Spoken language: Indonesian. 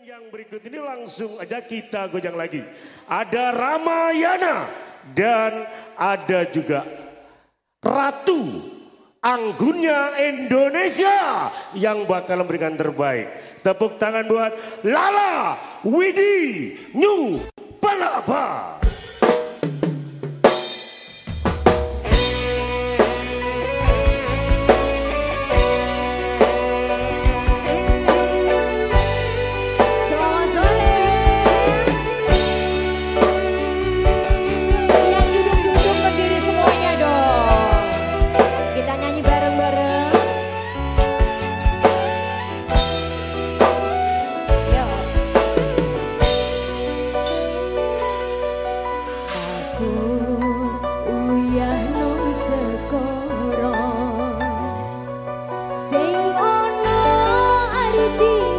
yang berikut ini langsung aja kita gojang lagi. Ada Ramayana dan ada juga Ratu Anggunnya Indonesia yang bakal memberikan terbaik. Tepuk tangan buat Lala Widi New Palapa. sing ana arti